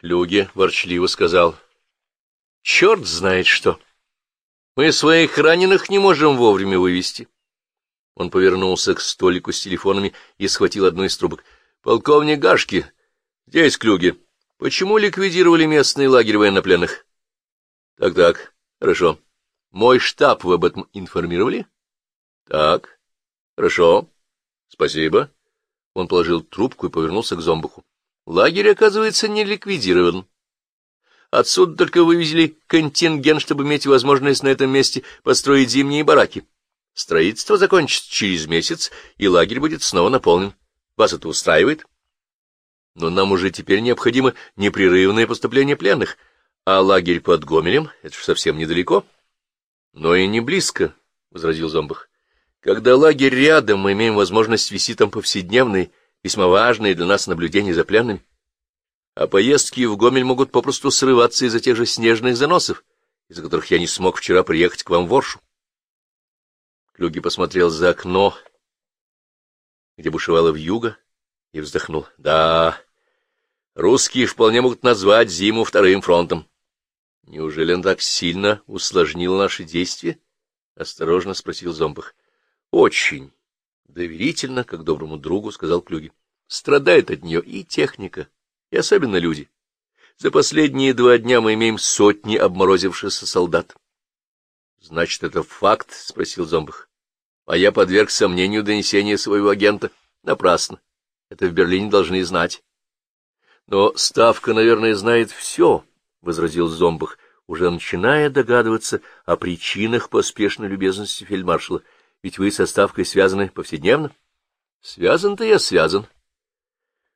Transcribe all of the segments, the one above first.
Клюге ворчливо сказал. — Черт знает что! Мы своих раненых не можем вовремя вывести. Он повернулся к столику с телефонами и схватил одну из трубок. — Полковник Гашки, здесь Клюге. Почему ликвидировали местный лагерь военнопленных? Так — Так-так, хорошо. Мой штаб вы об этом информировали? — Так, хорошо. Спасибо. Он положил трубку и повернулся к зомбуху. Лагерь, оказывается, не ликвидирован. Отсюда только вывезли контингент, чтобы иметь возможность на этом месте построить зимние бараки. Строительство закончится через месяц, и лагерь будет снова наполнен. Вас это устраивает? Но нам уже теперь необходимо непрерывное поступление пленных, а лагерь под Гомелем — это же совсем недалеко. — Но и не близко, — возразил Зомбах. — Когда лагерь рядом, мы имеем возможность вести там повседневные, весьма важные для нас наблюдения за пленными а поездки в Гомель могут попросту срываться из-за тех же снежных заносов, из-за которых я не смог вчера приехать к вам в Оршу. Клюги посмотрел за окно, где бушевало вьюга, и вздохнул. Да, русские вполне могут назвать зиму вторым фронтом. Неужели он так сильно усложнил наши действия? — осторожно спросил Зомбах. — Очень доверительно, как доброму другу, — сказал Клюги. — Страдает от нее и техника, и особенно люди. За последние два дня мы имеем сотни обморозившихся солдат. — Значит, это факт? — спросил Зомбах. — А я подверг сомнению донесения своего агента. Напрасно. Это в Берлине должны знать. — Но Ставка, наверное, знает все, — возразил Зомбах, уже начиная догадываться о причинах поспешной любезности фельдмаршала. — Ведь вы со Ставкой связаны повседневно? — Связан-то я связан. —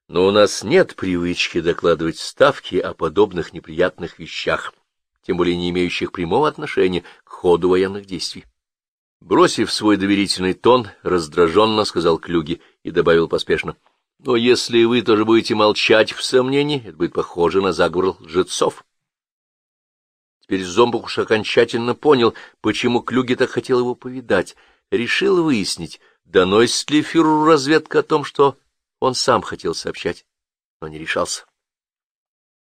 но у нас нет привычки докладывать ставки о подобных неприятных вещах, тем более не имеющих прямого отношения к ходу военных действий. Бросив свой доверительный тон, раздраженно сказал Клюги и добавил поспешно. — Но если вы тоже будете молчать в сомнении, это будет похоже на заговор лжецов. Теперь Зомбух уж окончательно понял, почему Клюги так хотел его повидать. Решил выяснить, доносит ли фюреру разведка о том, что он сам хотел сообщать, но не решался.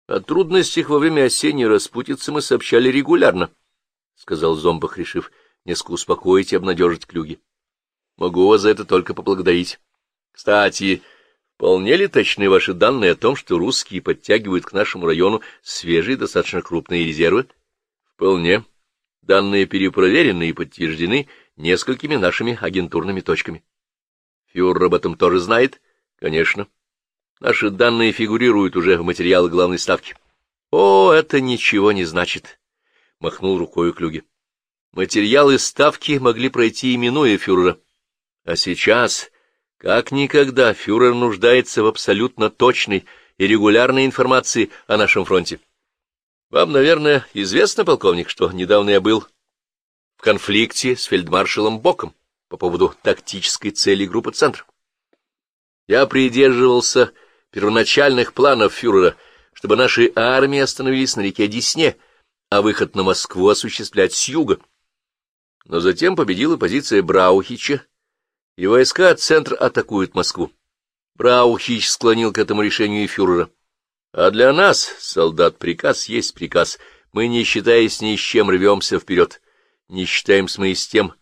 О трудностях во время осенней распутицы мы сообщали регулярно, — сказал Зомбах, решив несколько успокоить и обнадежить Клюги. — Могу вас за это только поблагодарить. Кстати, вполне ли точны ваши данные о том, что русские подтягивают к нашему району свежие, достаточно крупные резервы? — Вполне. Данные перепроверены и подтверждены несколькими нашими агентурными точками. Фюрер об этом тоже знает Конечно. Наши данные фигурируют уже в материалах главной ставки. О, это ничего не значит, — махнул рукой Клюги. Материалы ставки могли пройти, именуя фюрера. А сейчас, как никогда, фюрер нуждается в абсолютно точной и регулярной информации о нашем фронте. Вам, наверное, известно, полковник, что недавно я был в конфликте с фельдмаршалом Боком по поводу тактической цели группы «Центр». Я придерживался первоначальных планов фюрера, чтобы наши армии остановились на реке Десне, а выход на Москву осуществлять с юга. Но затем победила позиция Браухича, и войска от центра атакуют Москву. Браухич склонил к этому решению и фюрера. А для нас, солдат, приказ есть приказ. Мы, не считаясь ни с чем, рвемся вперед. Не считаемся мы и с тем,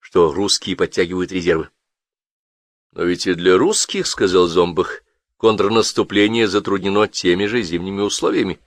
что русские подтягивают резервы. Но ведь и для русских, — сказал Зомбах, — контрнаступление затруднено теми же зимними условиями.